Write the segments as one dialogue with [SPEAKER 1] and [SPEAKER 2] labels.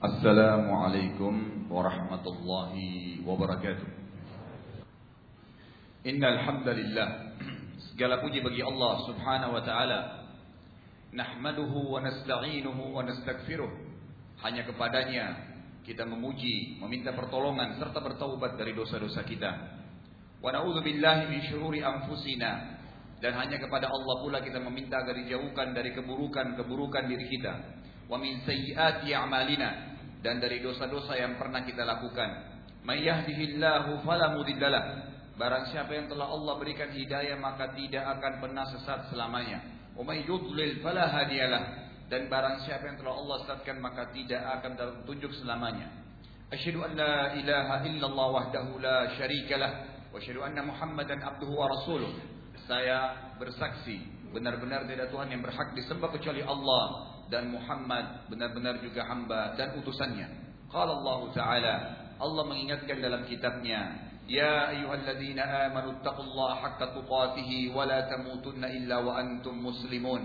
[SPEAKER 1] Assalamualaikum warahmatullahi wabarakatuh. الله وبركاته إن segala puji bagi Allah subhanahu wa ta'ala Nahmaduhu wa nasta'inuhu wa nasta'gfiruh Hanya kepadanya kita memuji, meminta pertolongan serta bertaubat dari dosa-dosa kita Wa na'udhu min syururi anfusina Dan hanya kepada Allah pula kita meminta agar dijauhkan dari keburukan-keburukan diri kita Wa min sayyiati a'malina dan dari dosa-dosa yang pernah kita lakukan. Mayyahdihillahu fala mudhillalah. Barang siapa yang telah Allah berikan hidayah maka tidak akan pernah sesat selamanya. Wa may yudlil fala hadiyalah. Dan barang siapa yang telah Allah sesatkan maka tidak akan tertunjuk selamanya. Asyhadu an la ilaha illallah wahdahu la syarikalah wa asyhadu anna Muhammadan abduhu wa rasuluh. Saya bersaksi benar-benar tidak Tuhan yang berhak disembah kecuali Allah dan Muhammad benar-benar juga hamba dan utusannya. Qala Allah Ta'ala, Allah mengingatkan dalam kitabnya, Ya ayuhalladzina amanu attaqullaha haqqa tuqatih wa la tamutunna illa wa antum muslimun.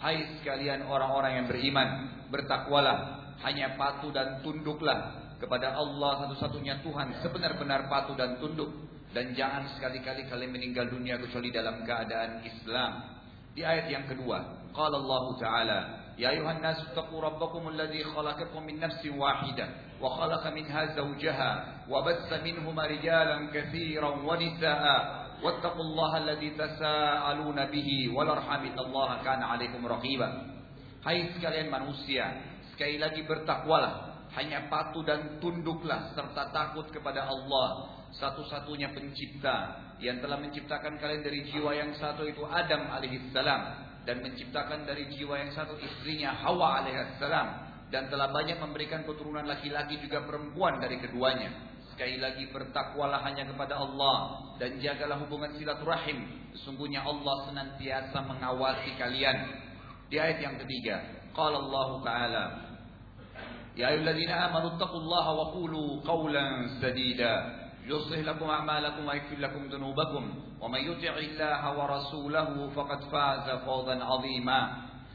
[SPEAKER 1] Hai sekalian orang-orang yang beriman, bertakwalah, hanya patuh dan tunduklah kepada Allah satu-satunya Tuhan, sebenar-benar patuh dan tunduk dan jangan sekali-kali kalian meninggal dunia kecuali dalam keadaan Islam. Di ayat yang kedua, qala Allah Ta'ala يا أيها الناس اتقوا ربكم الذي خلقكم من نفس واحدة وخلق منها زوجها وبث منهما رجالا كثيرا ونساء واتقوا الله الذي تساءلون به والارham innallaha kana alaikum raqiba. Hai sekalian manusia, sekali lagi bertakwalah, hanya patuh dan tunduklah serta takut kepada Allah, satu-satunya pencipta yang telah menciptakan kalian dari jiwa yang satu itu Adam alaihissalam dan menciptakan dari jiwa yang satu istrinya Hawa alaihissalam dan telah banyak memberikan keturunan laki-laki juga perempuan dari keduanya. Sekali lagi bertakwalah hanya kepada Allah dan jagalah hubungan silaturahim. Sesungguhnya Allah senantiasa mengawasi kalian. Di ayat yang ketiga, qala Allah taala Ya ayyuhallazina amanu taqullaha wa qulu qaulan sadida. يصلح لكم أعمالكم ويكفر لكم ذنوبكم ومن يطع الله ورسوله فقد فاز فوزا عظيما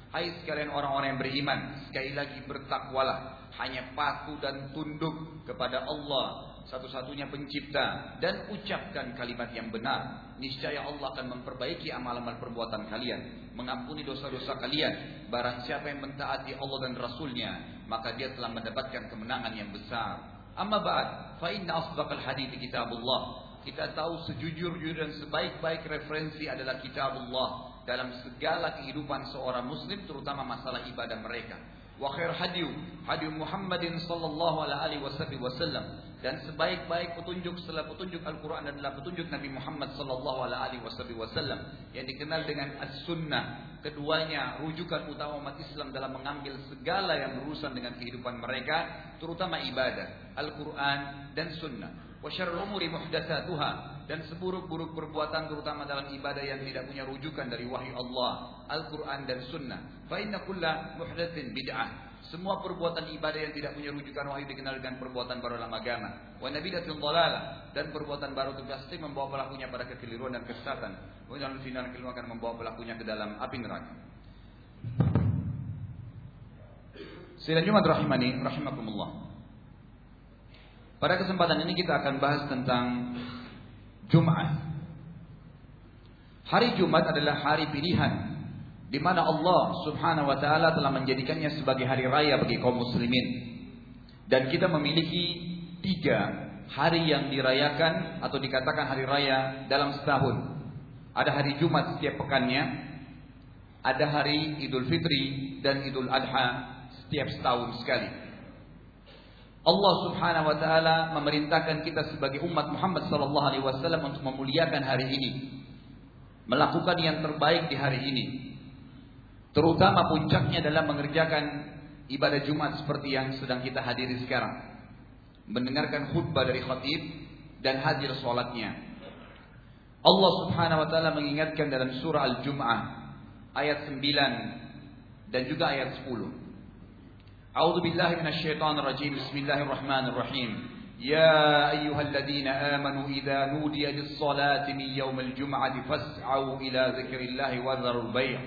[SPEAKER 1] Hai sekalian orang-orang yang beriman Sekali lagi bertakwalah Hanya patuh dan tunduk kepada Allah Satu-satunya pencipta Dan ucapkan kalimat yang benar Niscaya Allah akan memperbaiki amalan perbuatan kalian Mengampuni dosa-dosa kalian Barang siapa yang mentaati Allah dan Rasulnya Maka dia telah mendapatkan kemenangan yang besar Amma ba'd, fa inna asdaqal hadits kitabullah. Kita tahu sejujur-jujur dan sebaik-baik referensi adalah kitabullah dalam segala kehidupan seorang muslim terutama masalah ibadah mereka. وخير هدي هدي محمد صلى الله عليه وسلم وسلم dan sebaik-baik petunjuk setelah petunjuk Al-Quran adalah petunjuk Nabi Muhammad sallallahu alaihi wasallam yang dikenal dengan as-sunnah. Keduanya rujukan utama umat Islam dalam mengambil segala yang berurusan dengan kehidupan mereka, terutama ibadah, Al-Quran dan sunnah. Wa syarrul umuri muhdatsatuha dan seburuk-buruk perbuatan terutama dalam ibadah yang tidak punya rujukan dari wahyu Allah, Al-Qur'an dan sunnah. Fa inna kulla muhdatsin bid'ah. Semua perbuatan ibadah yang tidak punya rujukan wahyu dikenal dengan perbuatan baru dalam agama. Wa nabidatul dhalalah dan perbuatan baru itu pasti membawa pelakunya pada kekeliruan dan kesesatan. Wa dalam final keliru akan membawa pelakunya ke dalam api neraka. Sidang Jumat rahimani rahimakumullah. Pada kesempatan ini kita akan bahas tentang Jumat. Hari Jumat adalah hari pilihan di mana Allah Subhanahu wa taala telah menjadikannya sebagai hari raya bagi kaum muslimin. Dan kita memiliki tiga hari yang dirayakan atau dikatakan hari raya dalam setahun. Ada hari Jumat setiap pekannya, ada hari Idul Fitri dan Idul Adha setiap setahun sekali. Allah Subhanahu wa taala memerintahkan kita sebagai umat Muhammad sallallahu alaihi wasallam untuk memuliakan hari ini. Melakukan yang terbaik di hari ini. Terutama puncaknya dalam mengerjakan ibadah Jumat seperti yang sedang kita hadiri sekarang. Mendengarkan khutbah dari khatib dan hadir salatnya. Allah Subhanahu wa taala mengingatkan dalam surah Al-Jum'ah ayat 9 dan juga ayat 10. أعوذ بالله من الشيطان الرجيم بسم الله الرحمن الرحيم يا أيها الذين آمنوا إذا نودي للصلاة من يوم الجمعة فاسعوا إلى ذكر الله وذروا البيع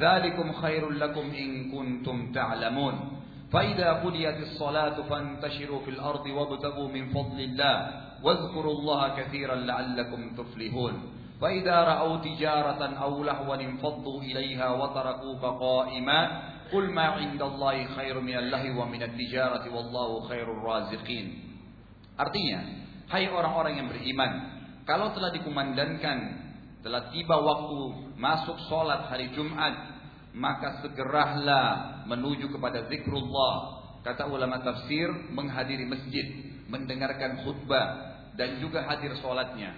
[SPEAKER 1] ذلكم خير لكم إن كنتم تعلمون فإذا قضيت الصلاة فانتشروا في الأرض وابتغوا من فضل الله واذكروا الله كثيرا لعلكم تفلحون فإذا رأوا تجارة أو لهوا انفضوا إليها وتركوك قائما Qul ma indallahi khairu minallahi wa minat tijarati wallahu khairur raziqin. Artinya, hai orang-orang yang beriman, kalau telah dikumandangkan, telah tiba waktu masuk solat hari Jumat, maka segeralah menuju kepada zikrullah. Kata ulama tafsir, menghadiri masjid, mendengarkan khutbah, dan juga hadir sholatnya.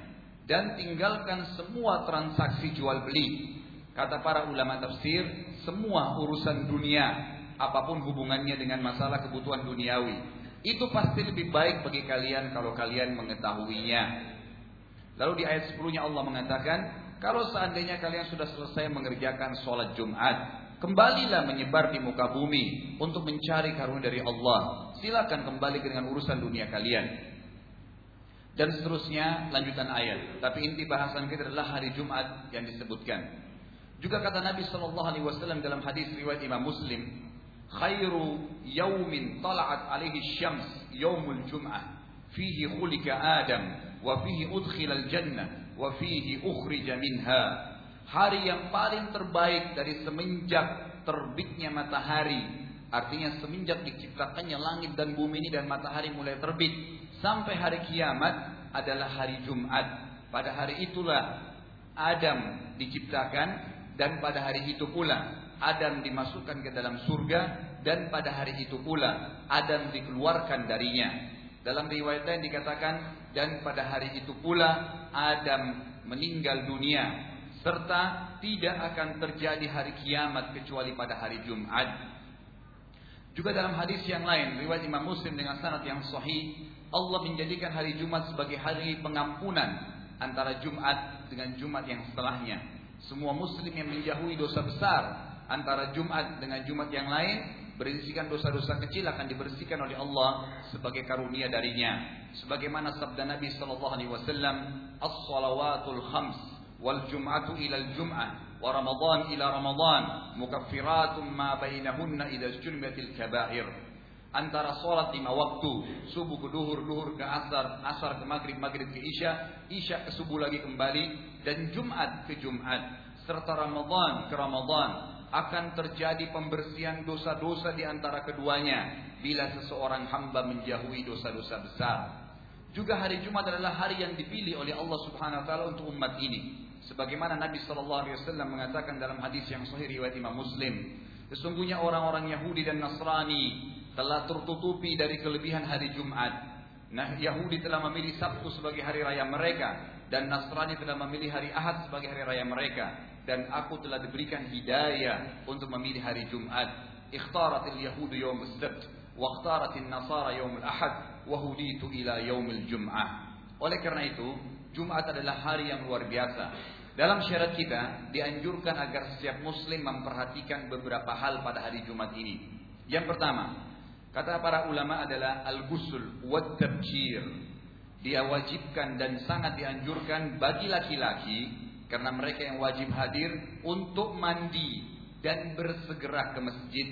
[SPEAKER 1] Dan tinggalkan semua transaksi jual beli Kata para ulama tafsir, semua urusan dunia, apapun hubungannya dengan masalah kebutuhan duniawi, itu pasti lebih baik bagi kalian kalau kalian mengetahuinya. Lalu di ayat 10-nya Allah mengatakan, kalau seandainya kalian sudah selesai mengerjakan sholat Jumat, kembalilah menyebar di muka bumi untuk mencari karunia dari Allah. Silakan kembali dengan urusan dunia kalian. Dan seterusnya lanjutan ayat. Tapi inti bahasan kita adalah hari Jumat yang disebutkan. Juga kata Nabi Shallallahu Alaihi Wasallam dalam hadis riwayat Imam Muslim, khairu yaumin talat alaihi syams yaumul jum'ah fihi khulika Adam wa fihi udkhila al-jannah wa fihi ukhrija minha hari yang paling terbaik dari semenjak terbitnya matahari artinya semenjak diciptakannya langit dan bumi ini dan matahari mulai terbit sampai hari kiamat adalah hari Jumat pada hari itulah Adam diciptakan dan pada hari itu pula Adam dimasukkan ke dalam surga dan pada hari itu pula Adam dikeluarkan darinya. Dalam riwayat lain dikatakan dan pada hari itu pula Adam meninggal dunia serta tidak akan terjadi hari kiamat kecuali pada hari Jumat. Juga dalam hadis yang lain riwayat Imam Muslim dengan sanad yang sahih, Allah menjadikan hari Jumat sebagai hari pengampunan antara Jumat dengan Jumat yang setelahnya. Semua muslim yang menjauhi dosa besar antara Jumat dengan Jumat yang lain berisikan dosa-dosa kecil akan dibersihkan oleh Allah sebagai karunia darinya. Sebagaimana sabda Nabi sallallahu alaihi wasallam, "As-salawatul khams wal jum'atu ila al-jum'ah wa ramadan ila ramadan, mukaffiratun ma bainahunna idza ijtumatil kaba'ir." Antara salat lima waktu, subuh ke duhur, duhur ke asar, asar ke maghrib, maghrib ke isya, isya ke subuh lagi kembali, dan Jumat ke Jumat serta Ramadhan ke Ramadhan akan terjadi pembersihan dosa-dosa di antara keduanya bila seseorang hamba menjauhi dosa-dosa besar. Juga hari Jumat adalah hari yang dipilih oleh Allah Subhanahu wa taala untuk umat ini. Sebagaimana Nabi sallallahu alaihi wasallam mengatakan dalam hadis yang sahih riwayat Imam Muslim, sesungguhnya orang-orang Yahudi dan Nasrani telah tertutupi dari kelebihan hari Jumat. Nah, Yahudi telah memilih Sabtu sebagai hari raya mereka dan Nasrani telah memilih hari Ahad sebagai hari raya mereka dan aku telah diberikan hidayah untuk memilih hari Jumat ikhtarat al-yahud yawm sabt wa ikhtarat an-nasara yawm al-ahad wa hudiitu ila yawm al-jum'ah oleh kerana itu Jumat adalah hari yang luar biasa dalam syarat kita dianjurkan agar setiap muslim memperhatikan beberapa hal pada hari Jumat ini yang pertama kata para ulama adalah al-ghusl wa at-tabjir dia wajibkan dan sangat dianjurkan bagi laki-laki karena mereka yang wajib hadir untuk mandi dan bersegera ke masjid.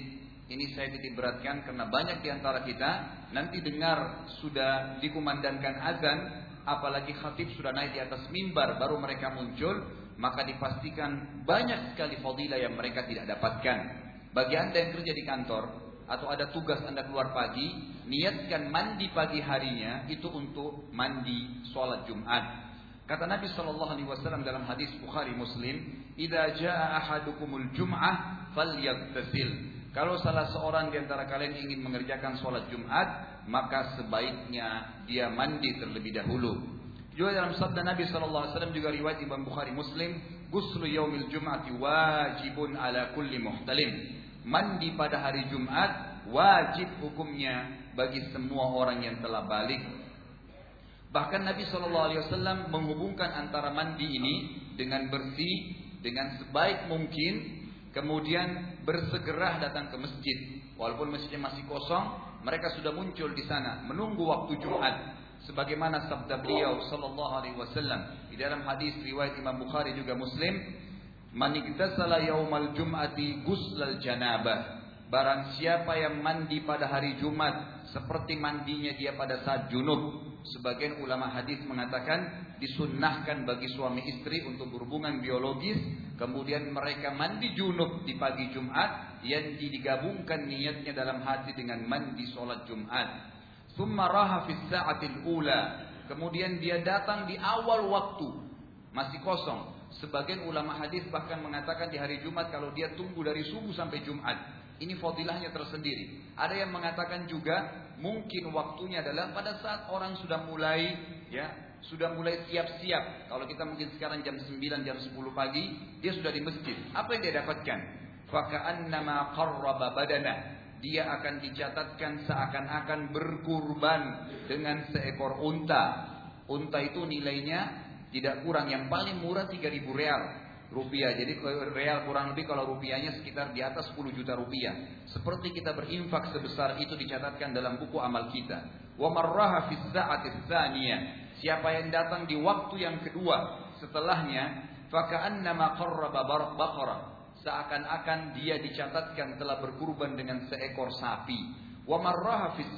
[SPEAKER 1] Ini saya titik beratkan karena banyak di antara kita nanti dengar sudah dikumandangkan azan, apalagi khatib sudah naik di atas mimbar baru mereka muncul, maka dipastikan banyak sekali fadilah yang mereka tidak dapatkan. Bagi Anda yang kerja di kantor, atau ada tugas Anda keluar pagi, niatkan mandi pagi harinya itu untuk mandi sholat Jumat. Kata Nabi Shallallahu Alaihi Wasallam dalam hadis Bukhari Muslim, "Ida jaa ahadukumul Jum'ah falyaghtasil." Kalau salah seorang di antara kalian ingin mengerjakan sholat Jumat, maka sebaiknya dia mandi terlebih dahulu. Juga dalam sabda Nabi Shallallahu Alaihi Wasallam juga riwayat Imam Bukhari Muslim, "Guslu yaumil Jum'ati wajibun ala kulli muhtalim." mandi pada hari Jumat wajib hukumnya bagi semua orang yang telah balik. Bahkan Nabi Shallallahu Alaihi Wasallam menghubungkan antara mandi ini dengan bersih dengan sebaik mungkin, kemudian bersegera datang ke masjid. Walaupun masjidnya masih kosong, mereka sudah muncul di sana menunggu waktu Jumat. Sebagaimana sabda beliau Sallallahu Alaihi Wasallam di dalam hadis riwayat Imam Bukhari juga Muslim, Man iktasala yaumal jum'ati guslal janabah. Barang siapa yang mandi pada hari Jumat seperti mandinya dia pada saat junub. Sebagian ulama hadis mengatakan disunnahkan bagi suami istri untuk berhubungan biologis, kemudian mereka mandi junub di pagi Jumat yang digabungkan niatnya dalam hati dengan mandi sholat Jumat. Summa raha fis sa'atil ula. Kemudian dia datang di awal waktu masih kosong. Sebagian ulama hadis bahkan mengatakan di hari Jumat kalau dia tunggu dari subuh sampai Jumat, ini fadilahnya tersendiri. Ada yang mengatakan juga mungkin waktunya adalah pada saat orang sudah mulai ya, sudah mulai siap-siap. Kalau kita mungkin sekarang jam 9, jam 10 pagi, dia sudah di masjid. Apa yang dia dapatkan? nama qarraba badana. Dia akan dicatatkan seakan-akan berkurban dengan seekor unta. Unta itu nilainya tidak kurang, yang paling murah 3.000 real rupiah. Jadi real kurang lebih kalau rupiahnya sekitar di atas 10 juta rupiah. Seperti kita berinfak sebesar itu dicatatkan dalam buku amal kita. Wa marraha fis Siapa yang datang di waktu yang kedua setelahnya faka'annama qarraba baqara seakan-akan dia dicatatkan telah berkurban dengan seekor sapi. Wa marraha fis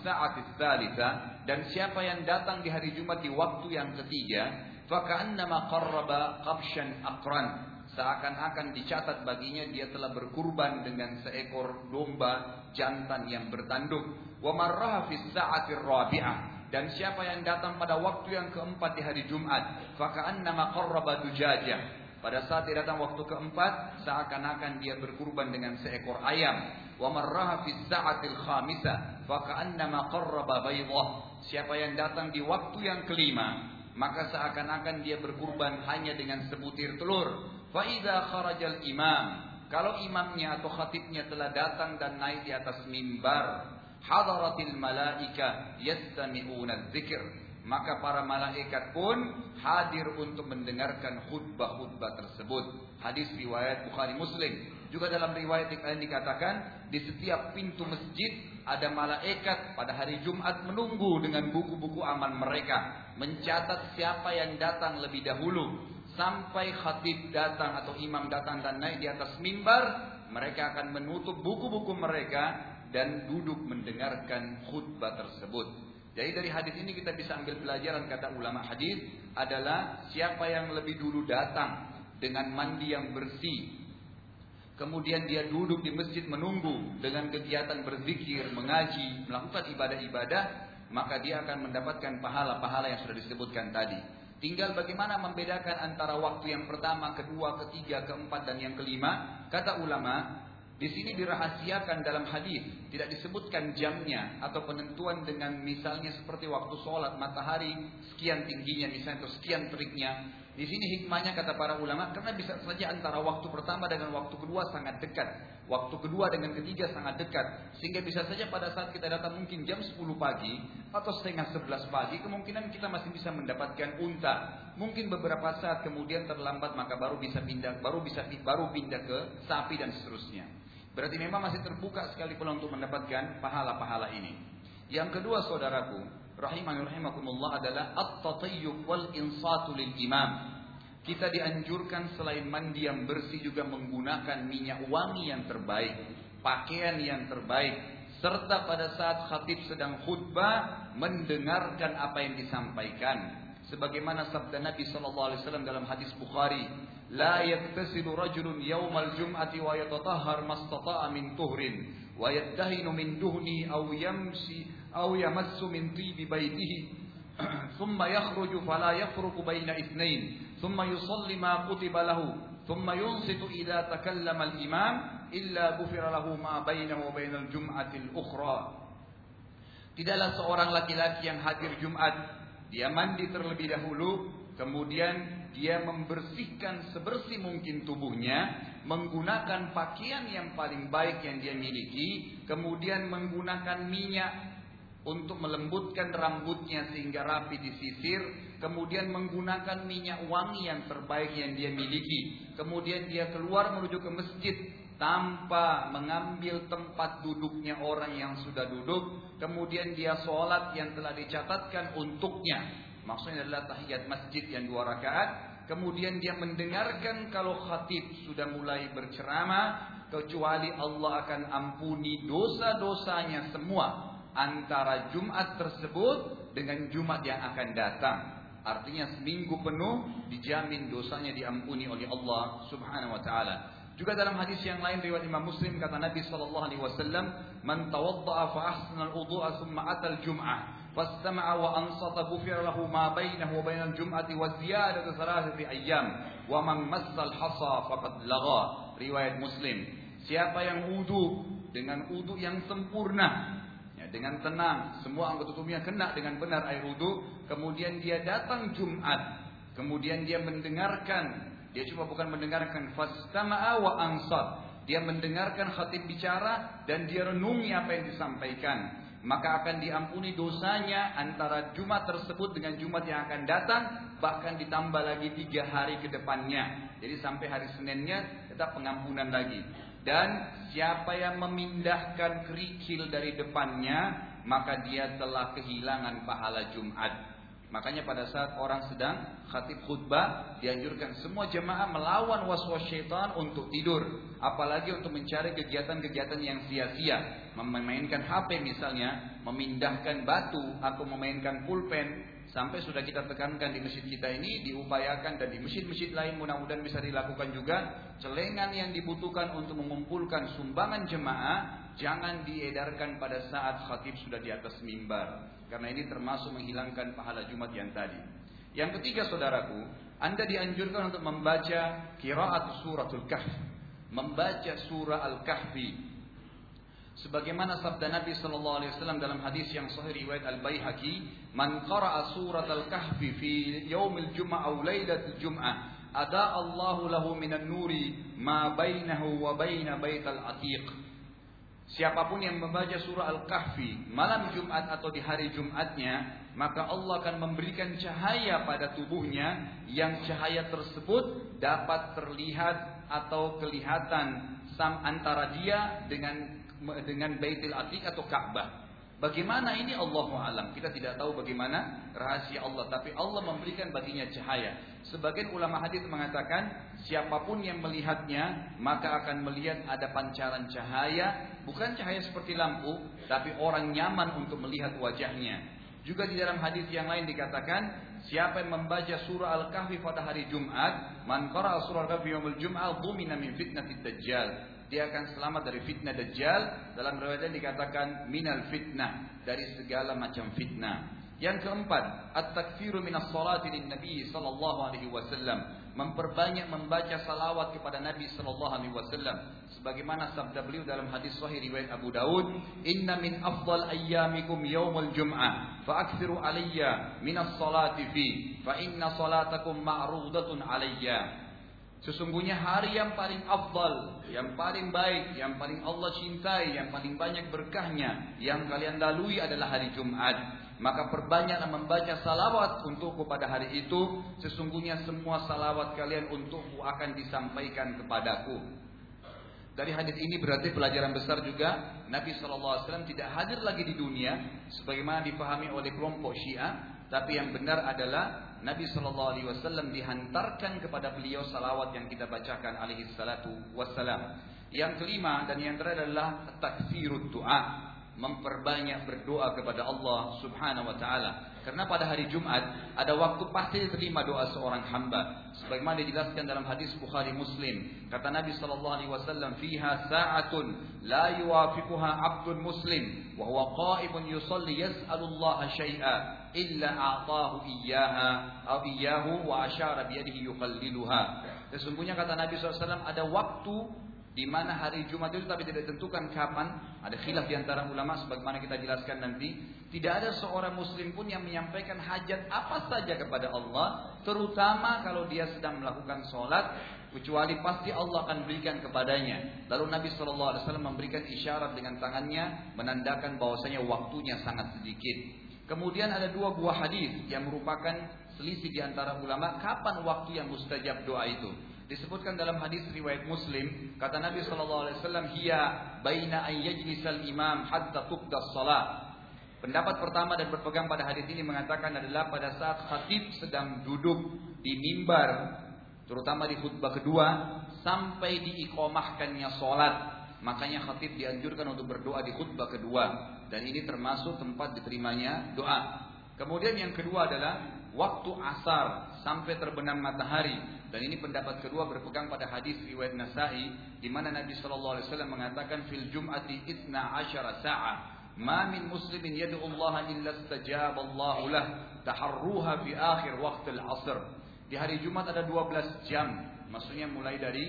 [SPEAKER 1] dan siapa yang datang di hari Jumat di waktu yang ketiga Fakannama qarraba qabshan akran. Seakan-akan dicatat baginya dia telah berkurban dengan seekor domba jantan yang bertanduk. Wa marraha fis sa'atir rabi'ah. Dan siapa yang datang pada waktu yang keempat di hari Jumat, fakahan nama qarraba dujajah. Pada saat dia datang waktu keempat, seakan-akan dia berkurban dengan seekor ayam. Wamarrah marraha fi sa'atil khamisa fakahan nama qarraba baydah. Siapa yang datang di waktu yang kelima, maka seakan-akan dia berkurban hanya dengan sebutir telur. Faida kharajal imam. Kalau imamnya atau khatibnya telah datang dan naik di atas mimbar, hadaratil malaika yastami'una adz-dzikr, maka para malaikat pun hadir untuk mendengarkan khutbah-khutbah tersebut. Hadis riwayat Bukhari Muslim. Juga dalam riwayat yang lain dikatakan di setiap pintu masjid ada malaikat pada hari Jumat menunggu dengan buku-buku aman mereka, mencatat siapa yang datang lebih dahulu sampai khatib datang atau imam datang dan naik di atas mimbar, mereka akan menutup buku-buku mereka dan duduk mendengarkan khutbah tersebut. Jadi dari hadis ini kita bisa ambil pelajaran kata ulama hadis adalah siapa yang lebih dulu datang dengan mandi yang bersih, Kemudian dia duduk di masjid menunggu dengan kegiatan berzikir, mengaji, melakukan ibadah-ibadah, maka dia akan mendapatkan pahala-pahala yang sudah disebutkan tadi. Tinggal bagaimana membedakan antara waktu yang pertama, kedua, ketiga, keempat, dan yang kelima. Kata ulama, di sini dirahasiakan dalam hadis, tidak disebutkan jamnya atau penentuan dengan misalnya seperti waktu sholat matahari sekian tingginya misalnya atau sekian teriknya. Di sini hikmahnya kata para ulama karena bisa saja antara waktu pertama dengan waktu kedua sangat dekat, waktu kedua dengan ketiga sangat dekat, sehingga bisa saja pada saat kita datang mungkin jam 10 pagi atau setengah 11 pagi kemungkinan kita masih bisa mendapatkan unta. Mungkin beberapa saat kemudian terlambat maka baru bisa pindah, baru bisa baru pindah ke sapi dan seterusnya. Berarti memang masih terbuka sekali peluang untuk mendapatkan pahala-pahala ini. Yang kedua saudaraku, rahimahnya rahimakumullah adalah at-tatayyub wal insatu lil imam. Kita dianjurkan selain mandi yang bersih juga menggunakan minyak wangi yang terbaik, pakaian yang terbaik, serta pada saat khatib sedang khutbah mendengarkan apa yang disampaikan sebagaimana sabda Nabi sallallahu alaihi wasallam dalam hadis Bukhari لا يكتسل رجل يوم الجمعة ويتطهر ما استطاع من طهر ويدهن من دهن أو يمشي أو يمس من طيب بيته ثم يخرج فلا يفرق بين اثنين ثم يصلي ما كتب له ثم ينصت إذا تكلم الإمام إلا غفر له ما بينه وبين الجمعة الأخرى Tidaklah seorang laki-laki yang hadir Jumat, dia mandi terlebih dahulu, kemudian dia membersihkan sebersih mungkin tubuhnya menggunakan pakaian yang paling baik yang dia miliki, kemudian menggunakan minyak untuk melembutkan rambutnya sehingga rapi disisir, kemudian menggunakan minyak wangi yang terbaik yang dia miliki, kemudian dia keluar menuju ke masjid tanpa mengambil tempat duduknya orang yang sudah duduk, kemudian dia sholat yang telah dicatatkan untuknya. Maksudnya adalah tahiyat masjid yang dua rakaat, Kemudian dia mendengarkan kalau khatib sudah mulai berceramah. Kecuali Allah akan ampuni dosa-dosanya semua. Antara Jumat tersebut dengan Jumat yang akan datang. Artinya seminggu penuh dijamin dosanya diampuni oleh Allah subhanahu wa ta'ala. Juga dalam hadis yang lain riwayat Imam Muslim kata Nabi sallallahu alaihi wasallam, "Man tawadda'a fa ahsana al-wudu'a tsumma atal jum'ah." واستمع وأنصت غفر له ما بينه وبين الجمعة والزيادة ثلاثة أيام ومن مس الحصى فقد لغى riwayat Muslim siapa yang wudu dengan wudu yang sempurna ya, dengan tenang semua anggota tubuhnya kena dengan benar air wudu kemudian dia datang Jumat kemudian dia mendengarkan dia cuma bukan mendengarkan fastama'a wa ansat dia mendengarkan khatib bicara dan dia renungi apa yang disampaikan maka akan diampuni dosanya antara Jumat tersebut dengan Jumat yang akan datang, bahkan ditambah lagi tiga hari ke depannya. Jadi sampai hari Seninnya tetap pengampunan lagi. Dan siapa yang memindahkan kerikil dari depannya, maka dia telah kehilangan pahala Jumat. Makanya pada saat orang sedang khatib khutbah dianjurkan semua jemaah melawan waswas syaitan untuk tidur, apalagi untuk mencari kegiatan-kegiatan yang sia-sia, memainkan HP misalnya, memindahkan batu atau memainkan pulpen sampai sudah kita tekankan di masjid kita ini diupayakan dan di masjid-masjid lain mudah-mudahan bisa dilakukan juga celengan yang dibutuhkan untuk mengumpulkan sumbangan jemaah jangan diedarkan pada saat khatib sudah di atas mimbar Karena ini termasuk menghilangkan pahala Jumat yang tadi. Yang ketiga saudaraku, anda dianjurkan untuk membaca kiraat suratul kahf. Membaca surah al-kahfi. Sebagaimana sabda Nabi sallallahu alaihi wasallam dalam hadis yang sahih riwayat Al-Baihaqi, "Man qara'a surat al-Kahfi fi yaumil Jum'ah aw al Jum'ah, ada Allahu lahu minan nuri ma bainahu wa baina baital 'atiq." Siapapun yang membaca surah Al-Kahfi malam Jumat atau di hari Jumatnya, maka Allah akan memberikan cahaya pada tubuhnya yang cahaya tersebut dapat terlihat atau kelihatan sam antara dia dengan dengan Baitul Atiq atau Ka'bah. Bagaimana ini Allah alam. Kita tidak tahu bagaimana rahasia Allah, tapi Allah memberikan baginya cahaya. Sebagian ulama hadis mengatakan, siapapun yang melihatnya maka akan melihat ada pancaran cahaya, bukan cahaya seperti lampu, tapi orang nyaman untuk melihat wajahnya. Juga di dalam hadis yang lain dikatakan, siapa yang membaca surah Al-Kahfi pada hari Jumat, man surah Al-Kahfi yaumul Jum'ah, dhumina min fitnatid dajjal. dia akan selamat dari fitnah dajjal dalam riwayat dikatakan minal fitnah dari segala macam fitnah yang keempat at-takfiru minas salati lin nabi sallallahu alaihi wasallam memperbanyak membaca salawat kepada nabi sallallahu alaihi wasallam sebagaimana sabda beliau dalam hadis sahih riwayat Abu Daud inna min afdal ayyamikum yaumul jum'ah fa aktsiru alayya minas salati fi fa inna salatakum ma'rudatun alayya Sesungguhnya hari yang paling afdal, yang paling baik, yang paling Allah cintai, yang paling banyak berkahnya yang kalian lalui adalah hari Jumat. Maka perbanyaklah membaca salawat untukku pada hari itu. Sesungguhnya semua salawat kalian untukku akan disampaikan kepadaku. Dari hadis ini berarti pelajaran besar juga Nabi SAW tidak hadir lagi di dunia sebagaimana dipahami oleh kelompok Syiah Tapi yang benar adalah Nabi sallallahu alaihi wasallam dihantarkan kepada beliau salawat yang kita bacakan alaihi salatu wassalam. Yang kelima dan yang terakhir adalah takfirut du'a memperbanyak berdoa kepada Allah Subhanahu wa taala. Karena pada hari Jumat ada waktu pasti diterima doa seorang hamba. Sebagaimana dijelaskan dalam hadis Bukhari Muslim, kata Nabi sallallahu alaihi wasallam, "Fiha sa'atun la yuwafiquha 'abdun muslim wa huwa qa'imun yusalli yas'alu Allah syai'a illa a'tahu iyyaha aw iyyahu wa ashara bi yadihi yuqalliluha." Sesungguhnya kata Nabi sallallahu alaihi wasallam ada waktu di mana hari Jumat itu tapi tidak tentukan kapan ada khilaf di antara ulama sebagaimana kita jelaskan nanti tidak ada seorang muslim pun yang menyampaikan hajat apa saja kepada Allah terutama kalau dia sedang melakukan salat kecuali pasti Allah akan berikan kepadanya lalu Nabi sallallahu alaihi wasallam memberikan isyarat dengan tangannya menandakan bahwasanya waktunya sangat sedikit kemudian ada dua buah hadis yang merupakan selisih di antara ulama kapan waktu yang mustajab doa itu disebutkan dalam hadis riwayat Muslim kata Nabi sallallahu alaihi wasallam hia baina an imam hatta tukdas salat. Pendapat pertama dan berpegang pada hadis ini mengatakan adalah pada saat khatib sedang duduk di mimbar terutama di khutbah kedua sampai diikomahkannya salat. Makanya khatib dianjurkan untuk berdoa di khutbah kedua dan ini termasuk tempat diterimanya doa. Kemudian yang kedua adalah waktu asar sampai terbenam matahari dan ini pendapat kedua berpegang pada hadis riwayat Nasa'i di mana Nabi sallallahu alaihi wasallam mengatakan fil jum'ati itna asyara sa'ah ma min muslimin yad'u Allah illa istajaba Allah lah taharruha fi akhir waqtil asr di hari Jumat ada 12 jam maksudnya mulai dari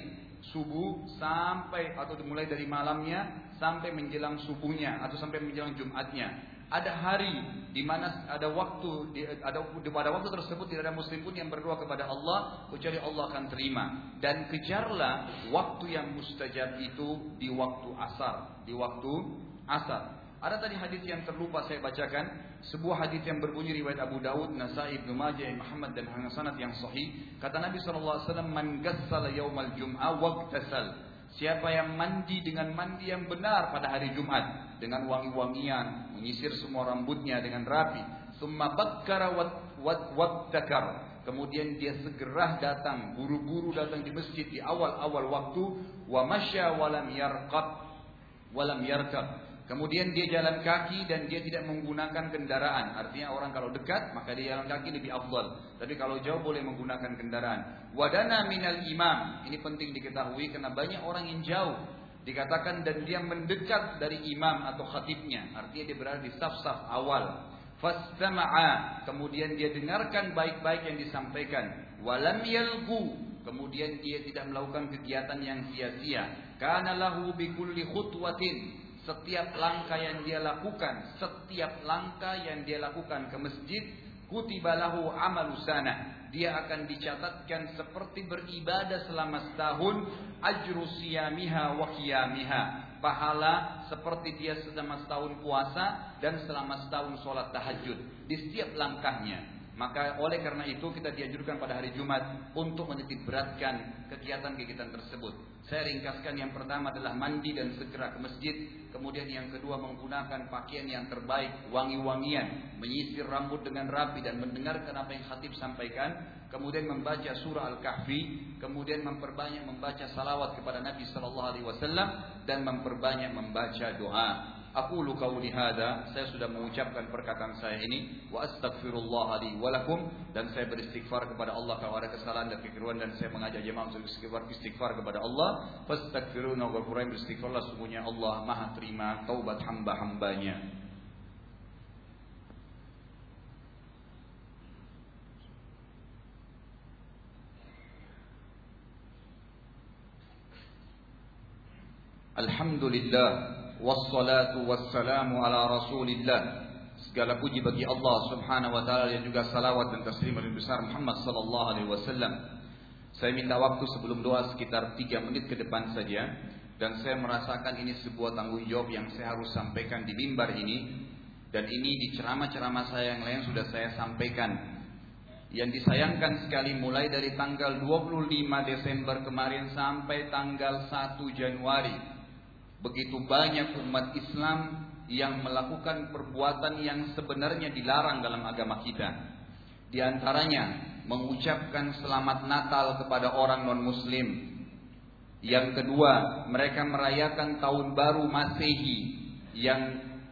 [SPEAKER 1] subuh sampai atau mulai dari malamnya sampai menjelang subuhnya atau sampai menjelang Jumatnya ada hari di mana ada waktu ada pada waktu tersebut tidak ada muslim pun yang berdoa kepada Allah kecuali Allah akan terima dan kejarlah waktu yang mustajab itu di waktu asar di waktu asar ada tadi hadis yang terlupa saya bacakan sebuah hadis yang berbunyi riwayat Abu Dawud Nasa'i Ibnu Majah Muhammad dan Hasan sanad yang sahih kata Nabi sallallahu alaihi wasallam man ghassala yaumal jum'ah waqtasal Siapa yang mandi dengan mandi yang benar pada hari Jumat dengan wangi-wangian, menyisir semua rambutnya dengan rapi, summa bakkara wadzakar. Kemudian dia segera datang, buru-buru datang di masjid di awal-awal waktu, wa masya walam yarqab walam yarqab. Kemudian dia jalan kaki dan dia tidak menggunakan kendaraan. Artinya orang kalau dekat maka dia jalan kaki lebih afdal. Tapi kalau jauh boleh menggunakan kendaraan. Wadana minal imam. Ini penting diketahui karena banyak orang yang jauh dikatakan dan dia mendekat dari imam atau khatibnya. Artinya dia berada di saf-saf awal. Fastama'a. Kemudian dia dengarkan baik-baik yang disampaikan. Walam yalgu. Kemudian dia tidak melakukan kegiatan yang sia-sia. Kana lahu bi khutwatin. Setiap langkah yang dia lakukan, setiap langkah yang dia lakukan ke masjid, kutibalahu amalusana. Dia akan dicatatkan seperti beribadah selama setahun ajru siyamiha wa qiyamiha. Pahala seperti dia selama setahun puasa dan selama setahun sholat tahajud di setiap langkahnya. Maka oleh karena itu kita dianjurkan pada hari Jumat untuk menitik beratkan kegiatan-kegiatan tersebut. Saya ringkaskan yang pertama adalah mandi dan segera ke masjid. Kemudian yang kedua menggunakan pakaian yang terbaik, wangi-wangian. Menyisir rambut dengan rapi dan mendengarkan apa yang khatib sampaikan. Kemudian membaca surah Al-Kahfi. Kemudian memperbanyak membaca salawat kepada Nabi SAW. Dan memperbanyak membaca doa. Aqulu qauli hadza, saya sudah mengucapkan perkataan saya ini wa astaghfirullah li wa dan saya beristighfar kepada Allah kalau ada kesalahan dan kekeliruan dan saya mengajak jemaah untuk beristighfar istighfar kepada Allah. Fastaghfiruna wa ghafurun beristighfarlah Semuanya Allah Maha terima taubat hamba-hambanya. Alhamdulillah wassalatu wassalamu ala rasulillah segala puji bagi Allah subhanahu wa ta'ala dan juga salawat dan taslim yang besar Muhammad sallallahu alaihi wasallam saya minta waktu sebelum doa sekitar 3 menit ke depan saja dan saya merasakan ini sebuah tanggung jawab yang saya harus sampaikan di mimbar ini dan ini di ceramah-ceramah saya yang lain sudah saya sampaikan yang disayangkan sekali mulai dari tanggal 25 Desember kemarin sampai tanggal 1 Januari Begitu banyak umat Islam yang melakukan perbuatan yang sebenarnya dilarang dalam agama kita. Di antaranya mengucapkan selamat Natal kepada orang non-muslim. Yang kedua, mereka merayakan tahun baru Masehi yang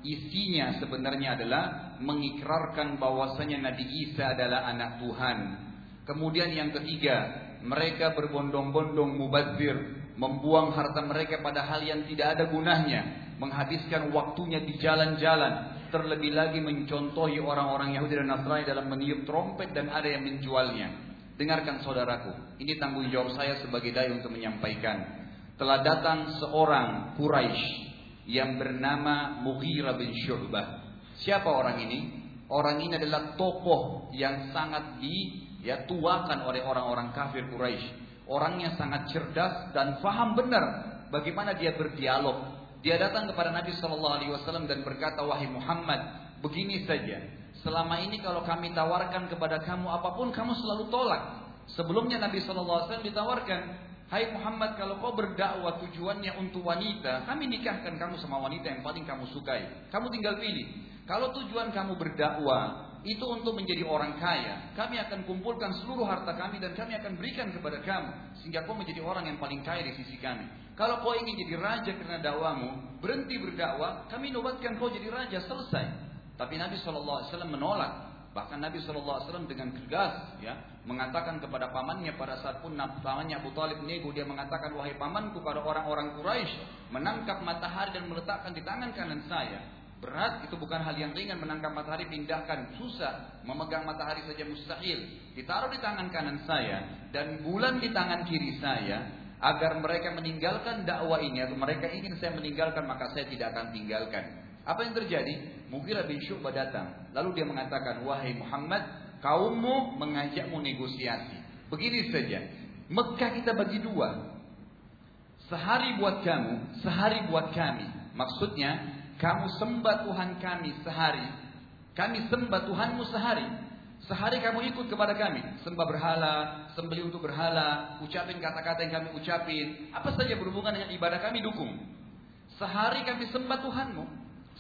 [SPEAKER 1] isinya sebenarnya adalah mengikrarkan bahwasanya Nabi Isa adalah anak Tuhan. Kemudian yang ketiga, mereka berbondong-bondong mubazir membuang harta mereka pada hal yang tidak ada gunanya, menghabiskan waktunya di jalan-jalan, terlebih lagi mencontohi orang-orang Yahudi dan Nasrani dalam meniup trompet dan ada yang menjualnya. Dengarkan saudaraku, ini tanggung jawab saya sebagai dai untuk menyampaikan. Telah datang seorang Quraisy yang bernama Mughirah bin Syu'bah. Siapa orang ini? Orang ini adalah tokoh yang sangat ya, tuakan oleh orang-orang kafir Quraisy Orangnya sangat cerdas dan faham benar bagaimana dia berdialog. Dia datang kepada Nabi Shallallahu Alaihi Wasallam dan berkata, wahai Muhammad, begini saja. Selama ini kalau kami tawarkan kepada kamu apapun, kamu selalu tolak. Sebelumnya Nabi Shallallahu Alaihi Wasallam ditawarkan, Hai Muhammad, kalau kau berdakwah tujuannya untuk wanita, kami nikahkan kamu sama wanita yang paling kamu sukai. Kamu tinggal pilih. Kalau tujuan kamu berdakwah itu untuk menjadi orang kaya. Kami akan kumpulkan seluruh harta kami dan kami akan berikan kepada kamu. Sehingga kau menjadi orang yang paling kaya di sisi kami. Kalau kau ingin jadi raja karena dakwamu, berhenti berdakwah, kami nobatkan kau jadi raja, selesai. Tapi Nabi SAW menolak. Bahkan Nabi SAW dengan tegas ya, mengatakan kepada pamannya pada saat pun pamannya Abu Talib nego dia mengatakan wahai pamanku pada orang-orang Quraisy menangkap matahari dan meletakkan di tangan kanan saya Berat itu bukan hal yang ringan menangkap matahari pindahkan susah memegang matahari saja mustahil ditaruh di tangan kanan saya dan bulan di tangan kiri saya agar mereka meninggalkan dakwah ini atau mereka ingin saya meninggalkan maka saya tidak akan tinggalkan apa yang terjadi Mughirah bin Syu'bah datang lalu dia mengatakan wahai Muhammad kaummu mengajakmu negosiasi begini saja Mekah kita bagi dua sehari buat kamu sehari buat kami maksudnya Kamu sembah Tuhan kami sehari. Kami sembah Tuhanmu sehari. Sehari kamu ikut kepada kami. Sembah berhala, sembeli untuk berhala, ucapin kata-kata yang kami ucapin. Apa saja berhubungan dengan ibadah kami dukung. Sehari kami sembah Tuhanmu.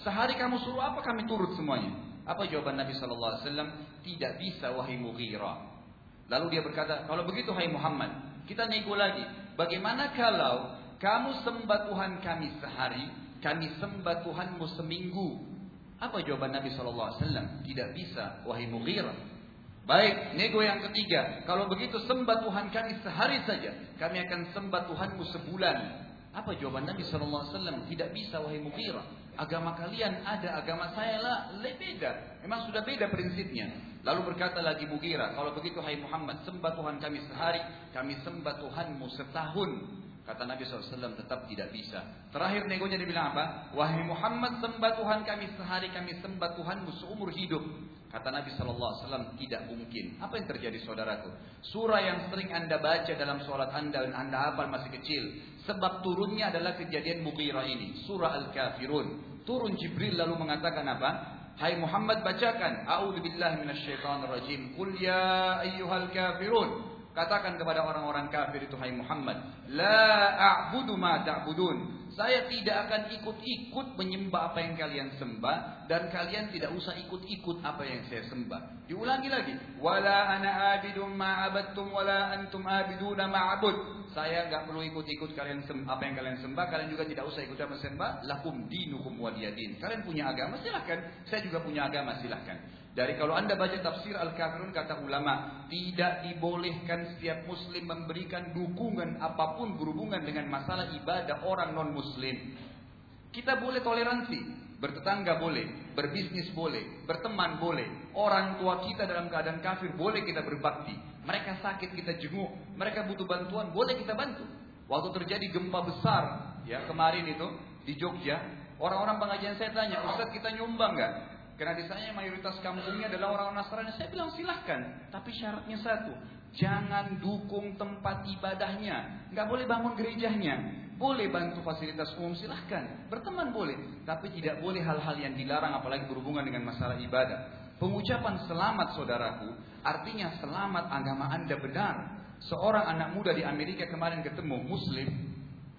[SPEAKER 1] Sehari kamu suruh apa kami turut semuanya. Apa jawaban Nabi SAW? Tidak bisa wahai mughira. Lalu dia berkata, kalau begitu hai Muhammad. Kita nego lagi. Bagaimana kalau kamu sembah Tuhan kami Sehari kami sembah Tuhanmu seminggu. Apa jawaban Nabi SAW? Tidak bisa, wahai mughirah. Baik, nego yang ketiga. Kalau begitu sembah Tuhan kami sehari saja. Kami akan sembah Tuhanmu sebulan. Apa jawaban Nabi SAW? Tidak bisa, wahai mughirah. Agama kalian ada, agama saya lah lebih beda. Memang sudah beda prinsipnya. Lalu berkata lagi mughirah. Kalau begitu, wahai Muhammad, sembah Tuhan kami sehari. Kami sembah Tuhanmu setahun. Kata Nabi SAW tetap tidak bisa. Terakhir negonya dibilang apa? Wahai Muhammad sembah Tuhan kami sehari kami sembah Tuhanmu seumur hidup. Kata Nabi SAW tidak mungkin. Apa yang terjadi saudaraku? Surah yang sering anda baca dalam sholat anda dan anda hafal masih kecil. Sebab turunnya adalah kejadian mukira ini. Surah Al-Kafirun. Turun Jibril lalu mengatakan apa? Hai Muhammad bacakan. A'udhu billahi minasyaitan rajim. Kul ya ayyuhal kafirun katakan kepada orang-orang kafir itu hai Muhammad la a'budu ma ta'budun saya tidak akan ikut-ikut menyembah apa yang kalian sembah dan kalian tidak usah ikut-ikut apa yang saya sembah diulangi lagi wala ana a'budu ma abadtum wala antum a'buduna ma a'bud saya enggak perlu ikut-ikut kalian sembah apa yang kalian sembah kalian juga tidak usah ikut-ikut sembah lakum dinukum waliyadin kalian punya agama silakan saya juga punya agama silakan Dari kalau anda baca tafsir Al-Kafirun kata ulama, tidak dibolehkan setiap muslim memberikan dukungan apapun berhubungan dengan masalah ibadah orang non-muslim. Kita boleh toleransi, bertetangga boleh, berbisnis boleh, berteman boleh. Orang tua kita dalam keadaan kafir boleh kita berbakti. Mereka sakit kita jenguk, mereka butuh bantuan boleh kita bantu. Waktu terjadi gempa besar ya kemarin itu di Jogja, orang-orang pengajian saya tanya, Ustaz kita nyumbang nggak? Karena di sana mayoritas kampungnya adalah orang Nasrani. Saya bilang silahkan, tapi syaratnya satu, jangan dukung tempat ibadahnya, nggak boleh bangun gerejanya, boleh bantu fasilitas umum silahkan, berteman boleh, tapi tidak boleh hal-hal yang dilarang apalagi berhubungan dengan masalah ibadah. Pengucapan selamat saudaraku artinya selamat agama anda benar. Seorang anak muda di Amerika kemarin ketemu Muslim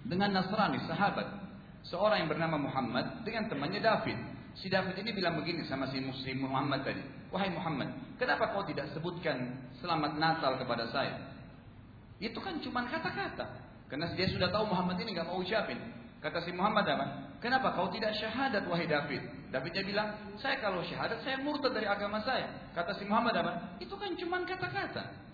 [SPEAKER 1] dengan Nasrani sahabat. Seorang yang bernama Muhammad dengan temannya David. Si David ini bilang begini sama si Muslim Muhammad tadi. Wahai Muhammad, kenapa kau tidak sebutkan selamat Natal kepada saya? Itu kan cuma kata-kata. Karena dia sudah tahu Muhammad ini nggak mau ucapin. Kata si Muhammad apa? Kenapa kau tidak syahadat wahai David? Davidnya bilang, saya kalau syahadat saya murtad dari agama saya. Kata si Muhammad apa? Itu kan cuma kata-kata.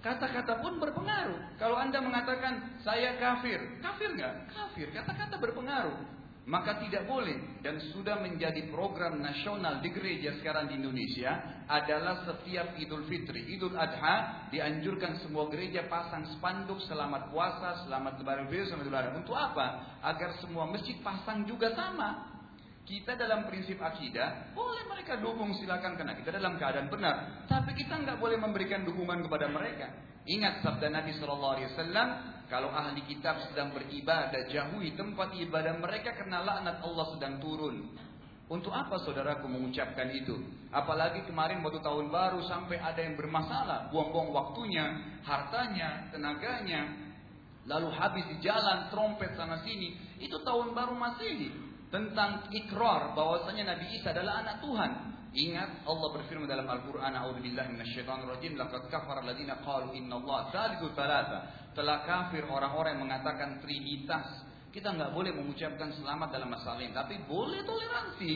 [SPEAKER 1] Kata-kata pun berpengaruh. Kalau anda mengatakan saya kafir, kafir nggak? Kafir. Kata-kata berpengaruh. Maka tidak boleh dan sudah menjadi program nasional di gereja sekarang di Indonesia adalah setiap Idul Fitri, Idul Adha dianjurkan semua gereja pasang spanduk selamat puasa, selamat lebaran fitri, selamat idul adha. Untuk apa? Agar semua masjid pasang juga sama. Kita dalam prinsip akidah boleh mereka dukung silakan karena kita dalam keadaan benar, tapi kita nggak boleh memberikan dukungan kepada mereka. Ingat sabda Nabi Shallallahu Alaihi Wasallam, Kalau ahli kitab sedang beribadah, jauhi tempat ibadah mereka kerana laknat Allah sedang turun. Untuk apa saudaraku mengucapkan itu? Apalagi kemarin waktu tahun baru sampai ada yang bermasalah. Buang-buang waktunya, hartanya, tenaganya. Lalu habis di jalan, trompet sana sini. Itu tahun baru masih ini. Tentang ikrar bahwasanya Nabi Isa adalah anak Tuhan. Ingat Allah berfirman dalam Al-Quran. A'udhu billahi minasyaitan rajim. Laqad kafar ladina qalu inna Allah. Salisul telah kafir orang-orang yang mengatakan trinitas. Kita nggak boleh mengucapkan selamat dalam masalah ini, tapi boleh toleransi.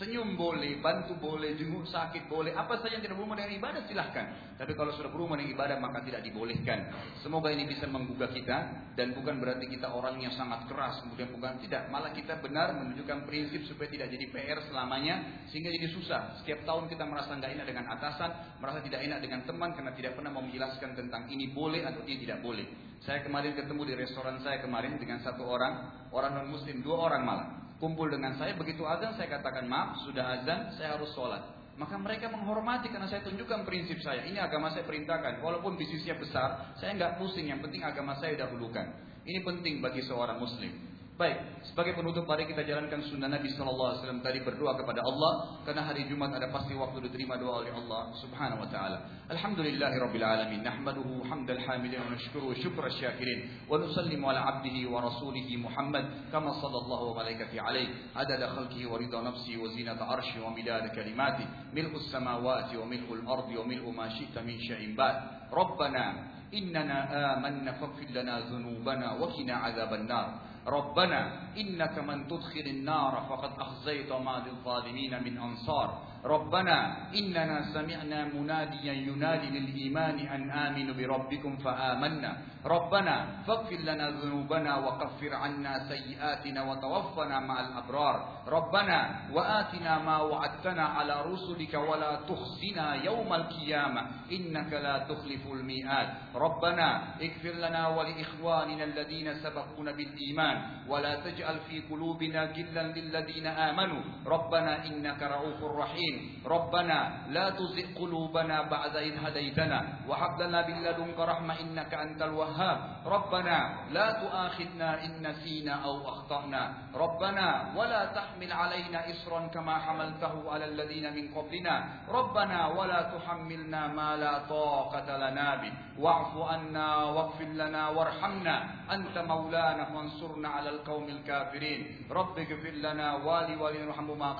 [SPEAKER 1] Senyum boleh, bantu boleh, jenguk sakit boleh, apa saja yang tidak berhubungan dengan ibadah silahkan. Tapi kalau sudah berhubungan dengan ibadah maka tidak dibolehkan. Semoga ini bisa menggugah kita dan bukan berarti kita orang yang sangat keras kemudian bukan tidak, malah kita benar menunjukkan prinsip supaya tidak jadi PR selamanya sehingga jadi susah. Setiap tahun kita merasa nggak enak dengan atasan, merasa tidak enak dengan teman karena tidak pernah mau menjelaskan tentang ini boleh atau ini tidak boleh. Saya kemarin ketemu di restoran saya kemarin dengan satu orang, orang non muslim, dua orang malah kumpul dengan saya, begitu azan saya katakan maaf, sudah azan, saya harus sholat. Maka mereka menghormati karena saya tunjukkan prinsip saya. Ini agama saya perintahkan. Walaupun bisnisnya besar, saya nggak pusing. Yang penting agama saya dahulukan. Ini penting bagi seorang muslim. Baik, sebagai penutup mari kita jalankan sunnah Nabi Shallallahu Alaihi Wasallam tadi berdoa kepada Allah karena hari Jumat ada pasti waktu diterima doa oleh Allah Subhanahu Wa Taala. Alhamdulillahi Rabbil Alamin. Nahmaduhu hamdal hamidin wa nashkuru syukra syakirin wa nusallimu ala abdihi wa rasulihi Muhammad kama sallallahu wa malaikati alaih adada khalqihi wa rida nafsi wa zinata arshi wa midada kalimati milku samawati wa milku al-ardi wa milku ma syi'ta min syai'in ba'd. Rabbana إننا آمنا فاغفر لنا ذنوبنا وقنا عذاب النار ربنا إنك من تدخل النار فقد أخزيت ما للظالمين من أنصار ربنا إننا سمعنا مناديا ينادي للإيمان أن آمنوا بربكم فآمنا ربنا فاغفر لنا ذنوبنا وكفر عنا سيئاتنا وتوفنا مع الأبرار ربنا وآتنا ما وعدتنا على رسلك ولا تخزنا يوم القيامة إنك لا تخلف الميعاد ربنا اغفر لنا ولإخواننا الذين سبقونا بالإيمان ولا تجعل في قلوبنا غلا للذين آمنوا ربنا إنك رؤوف رحيم الرحيم ربنا لا تزغ قلوبنا بعد إذ هديتنا وهب لنا من لدنك رحمة إنك أنت الوهاب ربنا لا تؤاخذنا إن نسينا أو أخطأنا ربنا ولا تحمل علينا إصرا كما حملته على الذين من قبلنا ربنا ولا تحملنا ما لا طاقة لنا به واعف عنا واغفر لنا وارحمنا أنت مولانا فانصرنا على القوم الكافرين رب اغفر لنا والي ولي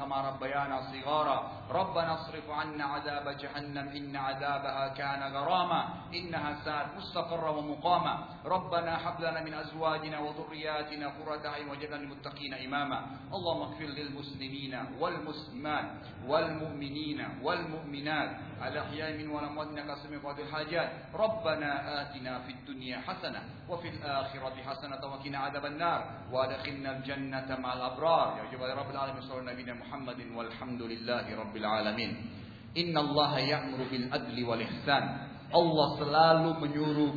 [SPEAKER 1] كما ربيانا صغارا ربنا اصرف عنا عذاب جهنم إن عذابها كان غراما إنها ساءت مستقرا ومقاما ربنا هب لنا من أزواجنا وذرياتنا قرة أعين واجعلنا للمتقين إماما اللهم اغفر للمسلمين والمسلمات والمؤمنين والمؤمنات الأحياء من والأموات إنك سميع قضاء الحاجات ربنا آتنا في الدنيا حسنة وفي الآخرة حسنة وقنا عذاب النار وادخلنا الجنة مع الأبرار يا رب العالمين صلى الله على نبينا محمد والحمد لله رب rabbil alamin. Innallaha ya'muru bil adli wal ihsan. Allah selalu menyuruh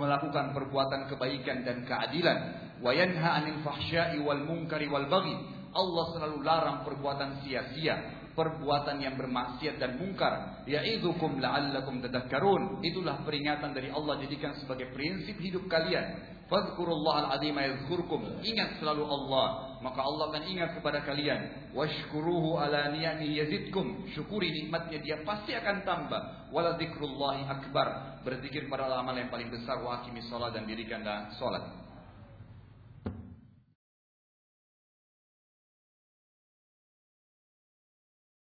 [SPEAKER 1] melakukan perbuatan kebaikan dan keadilan. Wa yanha 'anil fahsya'i wal munkari wal baghi. Allah selalu larang perbuatan sia-sia, perbuatan yang bermaksiat dan mungkar ya'idzukum la'allakum tadhakkarun itulah peringatan dari Allah jadikan sebagai prinsip hidup kalian fadhkurullahal azim yadhkurkum ingat selalu Allah maka Allah akan ingat kepada kalian washkuruhu ala ni'ami yazidkum syukuri nikmatnya dia pasti akan tambah waladzikrullahi akbar berzikir pada amal yang paling besar wa aqimish shalah dan dirikanlah salat